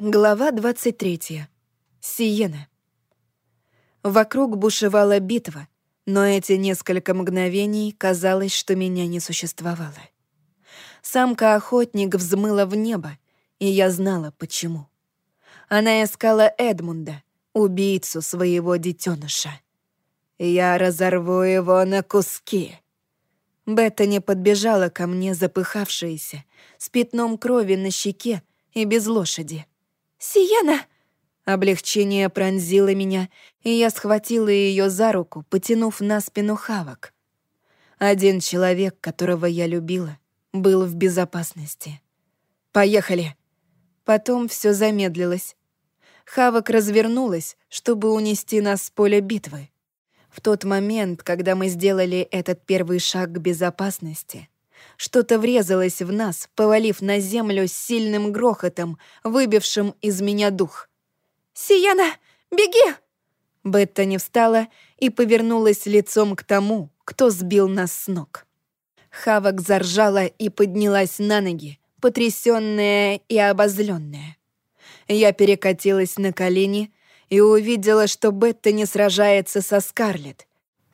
Глава 23. Сиена. Вокруг бушевала битва, но эти несколько мгновений казалось, что меня не существовало. Самка-охотник взмыла в небо, и я знала, почему. Она искала Эдмунда, убийцу своего детеныша. «Я разорву его на куски!» Бетта не подбежала ко мне, запыхавшаяся, с пятном крови на щеке и без лошади. «Сиена!» Облегчение пронзило меня, и я схватила ее за руку, потянув на спину Хавок. Один человек, которого я любила, был в безопасности. «Поехали!» Потом все замедлилось. Хавок развернулась, чтобы унести нас с поля битвы. В тот момент, когда мы сделали этот первый шаг к безопасности, что-то врезалось в нас, повалив на землю с сильным грохотом, выбившим из меня дух. «Сияна, беги!» Бетта не встала и повернулась лицом к тому, кто сбил нас с ног. Хавок заржала и поднялась на ноги, потрясённая и обозленная. Я перекатилась на колени и увидела, что Бетта не сражается со Скарлетт,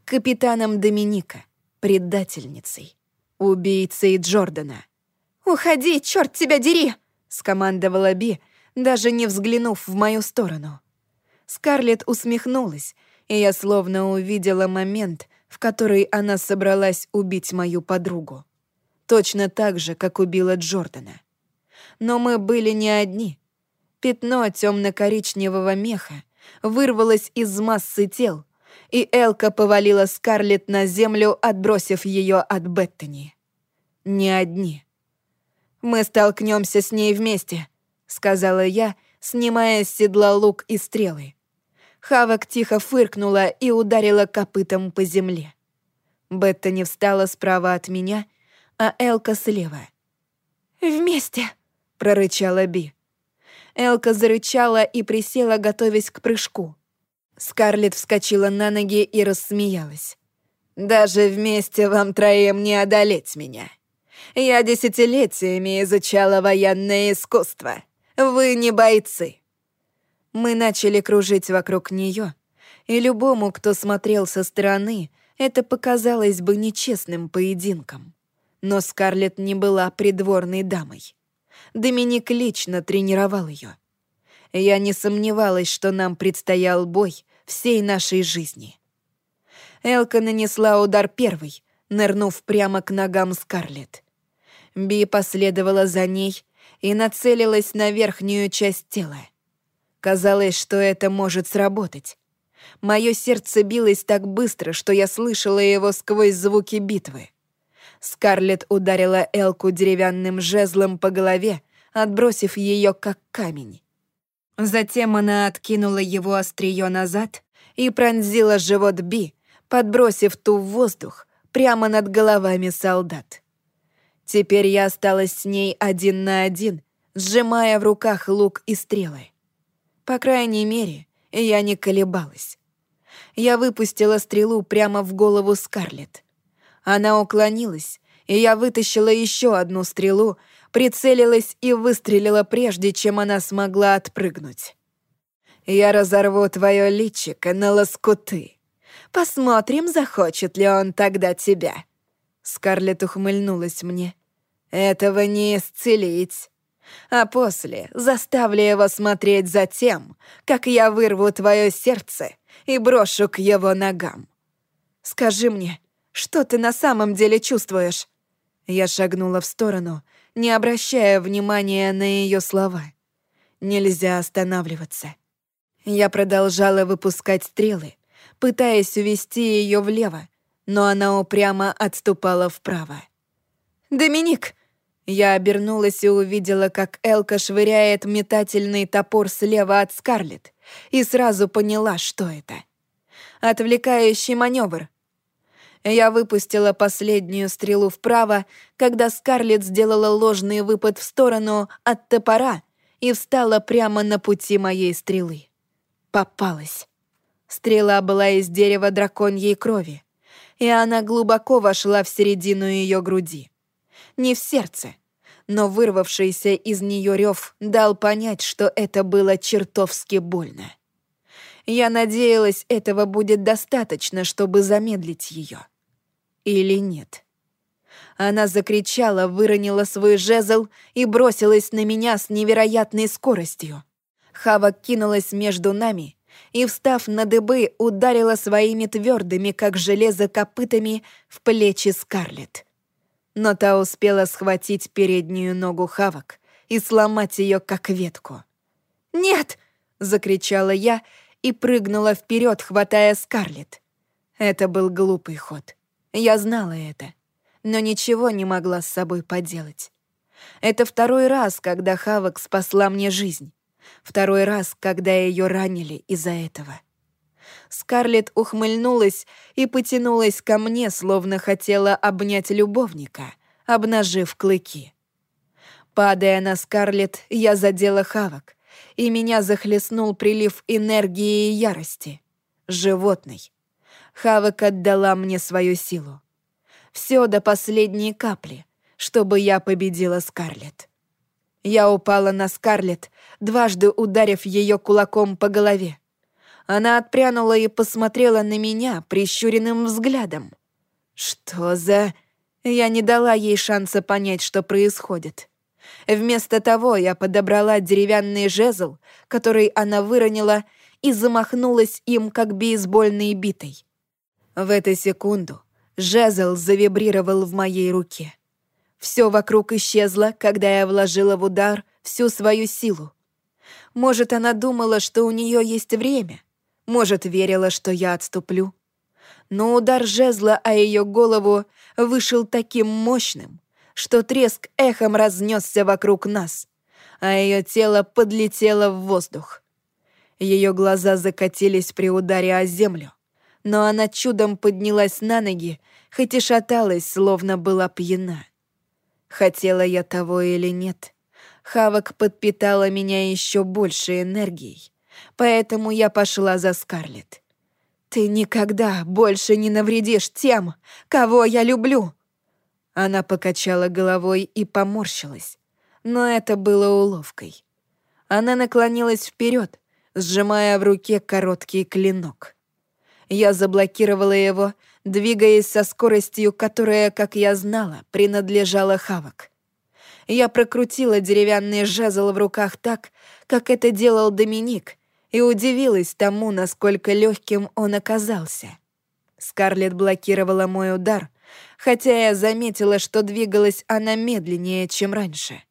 капитаном Доминика, предательницей убийцей Джордана. «Уходи, черт тебя дери!» — скомандовала Би, даже не взглянув в мою сторону. Скарлетт усмехнулась, и я словно увидела момент, в который она собралась убить мою подругу. Точно так же, как убила Джордана. Но мы были не одни. Пятно темно-коричневого меха вырвалось из массы тел, и Элка повалила Скарлетт на землю, отбросив ее от Беттани. Не одни. «Мы столкнемся с ней вместе», — сказала я, снимая с седла лук и стрелы. Хавок тихо фыркнула и ударила копытом по земле. Беттани встала справа от меня, а Элка слева. «Вместе!» — прорычала Би. Элка зарычала и присела, готовясь к прыжку. Скарлетт вскочила на ноги и рассмеялась. «Даже вместе вам троим не одолеть меня. Я десятилетиями изучала военное искусство. Вы не бойцы». Мы начали кружить вокруг нее, и любому, кто смотрел со стороны, это показалось бы нечестным поединком. Но Скарлетт не была придворной дамой. Доминик лично тренировал ее. Я не сомневалась, что нам предстоял бой, всей нашей жизни. Элка нанесла удар первый, нырнув прямо к ногам Скарлетт. Би последовала за ней и нацелилась на верхнюю часть тела. Казалось, что это может сработать. Мое сердце билось так быстро, что я слышала его сквозь звуки битвы. Скарлетт ударила Элку деревянным жезлом по голове, отбросив ее как камень. Затем она откинула его острие назад и пронзила живот Би, подбросив ту в воздух прямо над головами солдат. Теперь я осталась с ней один на один, сжимая в руках лук и стрелы. По крайней мере, я не колебалась. Я выпустила стрелу прямо в голову Скарлетт. Она уклонилась, и я вытащила еще одну стрелу, прицелилась и выстрелила прежде, чем она смогла отпрыгнуть. «Я разорву твое личико на лоскуты. Посмотрим, захочет ли он тогда тебя». Скарлетт ухмыльнулась мне. «Этого не исцелить. А после заставлю его смотреть за тем, как я вырву твое сердце и брошу к его ногам. Скажи мне, что ты на самом деле чувствуешь?» Я шагнула в сторону, не обращая внимания на ее слова. Нельзя останавливаться. Я продолжала выпускать стрелы, пытаясь увести ее влево, но она упрямо отступала вправо. «Доминик!» Я обернулась и увидела, как Элка швыряет метательный топор слева от Скарлетт, и сразу поняла, что это. Отвлекающий маневр, я выпустила последнюю стрелу вправо, когда Скарлетт сделала ложный выпад в сторону от топора и встала прямо на пути моей стрелы. Попалась. Стрела была из дерева драконьей крови, и она глубоко вошла в середину ее груди. Не в сердце, но вырвавшийся из нее рев дал понять, что это было чертовски больно. Я надеялась, этого будет достаточно, чтобы замедлить ее. Или нет? Она закричала, выронила свой жезл и бросилась на меня с невероятной скоростью. Хава кинулась между нами и, встав на дыбы, ударила своими твердыми, как железо, копытами в плечи Скарлетт. Но та успела схватить переднюю ногу Хавок и сломать ее, как ветку. «Нет!» — закричала я и прыгнула вперед, хватая Скарлетт. Это был глупый ход. Я знала это, но ничего не могла с собой поделать. Это второй раз, когда Хавок спасла мне жизнь. Второй раз, когда ее ранили из-за этого. Скарлетт ухмыльнулась и потянулась ко мне, словно хотела обнять любовника, обнажив клыки. Падая на Скарлетт, я задела Хавок, и меня захлестнул прилив энергии и ярости. Животный. Хавок отдала мне свою силу. Все до последней капли, чтобы я победила Скарлетт. Я упала на Скарлетт, дважды ударив ее кулаком по голове. Она отпрянула и посмотрела на меня прищуренным взглядом. Что за... Я не дала ей шанса понять, что происходит. Вместо того я подобрала деревянный жезл, который она выронила, и замахнулась им, как бейсбольной битой. В эту секунду жезл завибрировал в моей руке. Все вокруг исчезло, когда я вложила в удар всю свою силу. Может, она думала, что у нее есть время. Может, верила, что я отступлю. Но удар жезла о ее голову вышел таким мощным, что треск эхом разнесся вокруг нас, а ее тело подлетело в воздух. Ее глаза закатились при ударе о землю, но она чудом поднялась на ноги, хоть и шаталась, словно была пьяна. Хотела я того или нет, Хавок подпитала меня еще больше энергией, поэтому я пошла за Скарлетт. «Ты никогда больше не навредишь тем, кого я люблю!» Она покачала головой и поморщилась, но это было уловкой. Она наклонилась вперед, сжимая в руке короткий клинок. Я заблокировала его, двигаясь со скоростью, которая, как я знала, принадлежала Хавок. Я прокрутила деревянный жезл в руках так, как это делал Доминик, и удивилась тому, насколько легким он оказался. Скарлетт блокировала мой удар, хотя я заметила, что двигалась она медленнее, чем раньше.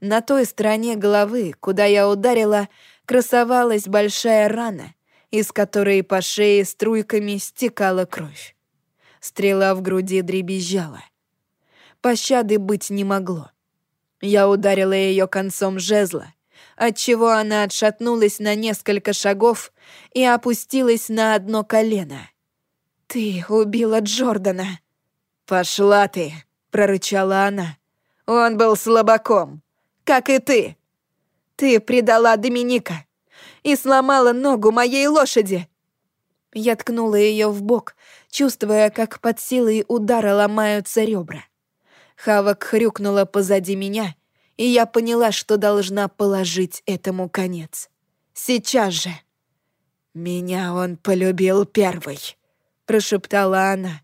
На той стороне головы, куда я ударила, красовалась большая рана, из которой по шее струйками стекала кровь. Стрела в груди дребезжала. Пощады быть не могло. Я ударила ее концом жезла, отчего она отшатнулась на несколько шагов и опустилась на одно колено. «Ты убила Джордана!» «Пошла ты!» — прорычала она. «Он был слабаком, как и ты. Ты предала Доминика и сломала ногу моей лошади!» Я ткнула ее в бок, чувствуя, как под силой удара ломаются ребра. Хавок хрюкнула позади меня, и я поняла, что должна положить этому конец. Сейчас же. «Меня он полюбил первый», — прошептала она.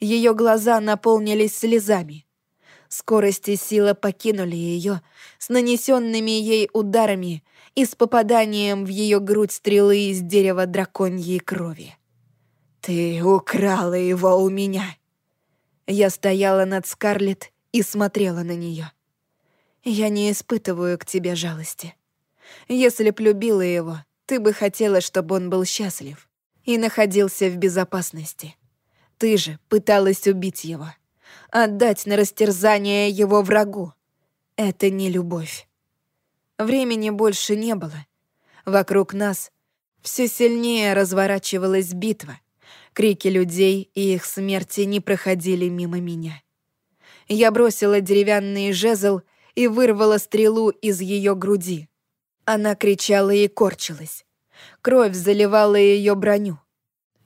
Ее глаза наполнились слезами. Скорость и сила покинули ее с нанесенными ей ударами и с попаданием в ее грудь стрелы из дерева драконьей крови. «Ты украла его у меня!» Я стояла над Скарлетт и смотрела на нее. «Я не испытываю к тебе жалости. Если б любила его, ты бы хотела, чтобы он был счастлив и находился в безопасности. Ты же пыталась убить его, отдать на растерзание его врагу. Это не любовь. Времени больше не было. Вокруг нас все сильнее разворачивалась битва. Крики людей и их смерти не проходили мимо меня. Я бросила деревянный жезл и вырвала стрелу из ее груди. Она кричала и корчилась. Кровь заливала ее броню.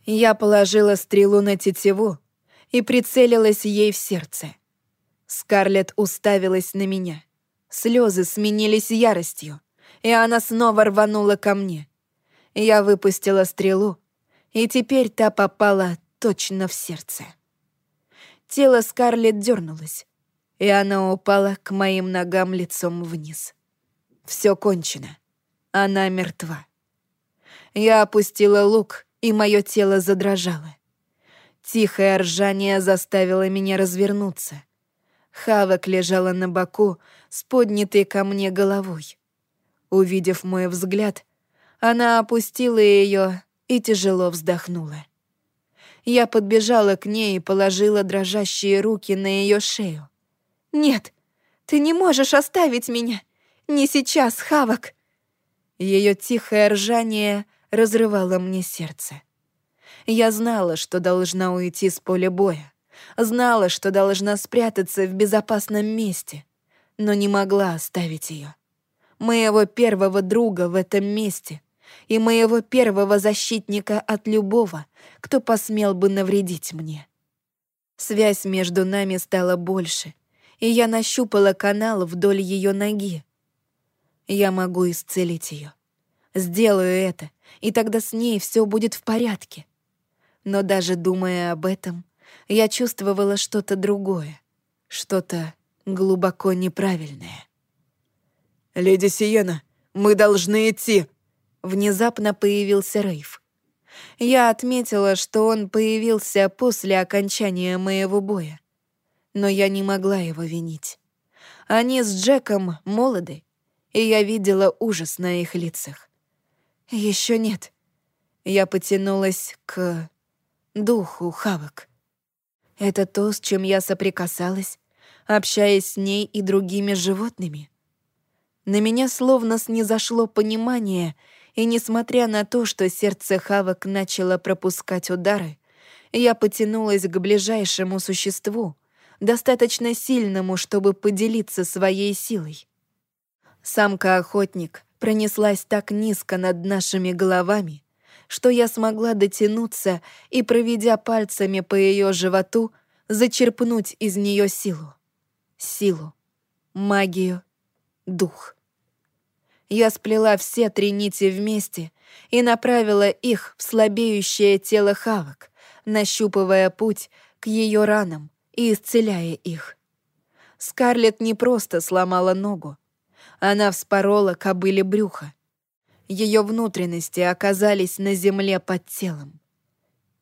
Я положила стрелу на тетиву и прицелилась ей в сердце. Скарлетт уставилась на меня. Слезы сменились яростью, и она снова рванула ко мне. Я выпустила стрелу, и теперь та попала точно в сердце. Тело Скарлетт дернулось, и она упала к моим ногам лицом вниз. Все кончено. Она мертва. Я опустила лук, и мое тело задрожало. Тихое ржание заставило меня развернуться. Хавок лежала на боку с поднятой ко мне головой. Увидев мой взгляд, она опустила ее и тяжело вздохнула. Я подбежала к ней и положила дрожащие руки на ее шею. «Нет, ты не можешь оставить меня! Не сейчас, Хавок!» Ее тихое ржание разрывало мне сердце. Я знала, что должна уйти с поля боя. Знала, что должна спрятаться в безопасном месте, но не могла оставить ее. Моего первого друга в этом месте и моего первого защитника от любого, кто посмел бы навредить мне. Связь между нами стала больше, и я нащупала канал вдоль ее ноги. Я могу исцелить ее. Сделаю это, и тогда с ней все будет в порядке. Но даже думая об этом, я чувствовала что-то другое, что-то глубоко неправильное. «Леди Сиена, мы должны идти!» Внезапно появился Рейв. Я отметила, что он появился после окончания моего боя. Но я не могла его винить. Они с Джеком молоды, и я видела ужас на их лицах. Еще нет. Я потянулась к духу Хавок. Это то, с чем я соприкасалась, общаясь с ней и другими животными. На меня словно снизошло понимание, и несмотря на то, что сердце Хавок начало пропускать удары, я потянулась к ближайшему существу, достаточно сильному, чтобы поделиться своей силой. Самка-охотник пронеслась так низко над нашими головами, что я смогла дотянуться и, проведя пальцами по ее животу, зачерпнуть из нее силу. Силу, магию, дух. Я сплела все три нити вместе и направила их в слабеющее тело Хавок, нащупывая путь к ее ранам и исцеляя их. Скарлетт не просто сломала ногу. Она вспорола кобыле брюха, ее внутренности оказались на земле под телом.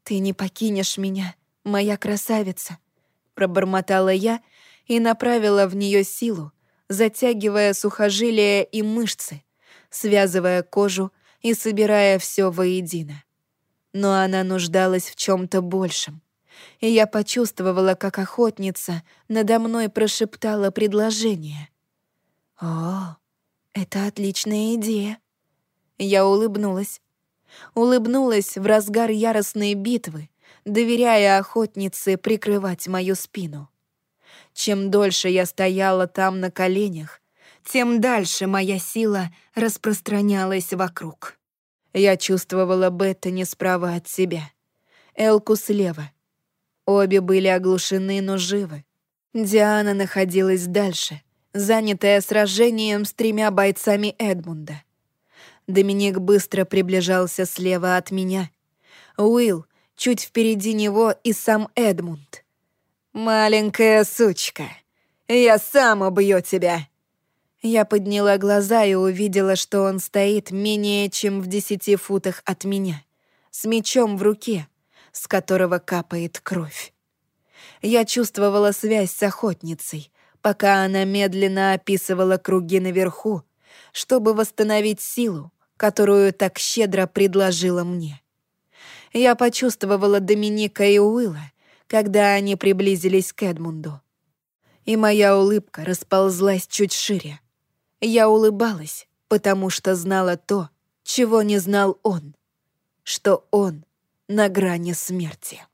«Ты не покинешь меня, моя красавица», — пробормотала я и направила в нее силу, затягивая сухожилия и мышцы, связывая кожу и собирая все воедино. Но она нуждалась в чем то большем, и я почувствовала, как охотница надо мной прошептала предложение. «О, это отличная идея. Я улыбнулась. Улыбнулась в разгар яростной битвы, доверяя охотнице прикрывать мою спину. Чем дольше я стояла там на коленях, тем дальше моя сила распространялась вокруг. Я чувствовала Беттани справа от себя, Элку слева. Обе были оглушены, но живы. Диана находилась дальше, занятая сражением с тремя бойцами Эдмунда. Доминик быстро приближался слева от меня. Уилл чуть впереди него и сам Эдмунд. «Маленькая сучка, я сам убью тебя!» Я подняла глаза и увидела, что он стоит менее чем в десяти футах от меня, с мечом в руке, с которого капает кровь. Я чувствовала связь с охотницей, пока она медленно описывала круги наверху, чтобы восстановить силу, которую так щедро предложила мне. Я почувствовала Доминика и Уилла, когда они приблизились к Эдмунду. И моя улыбка расползлась чуть шире. Я улыбалась, потому что знала то, чего не знал он, что он на грани смерти.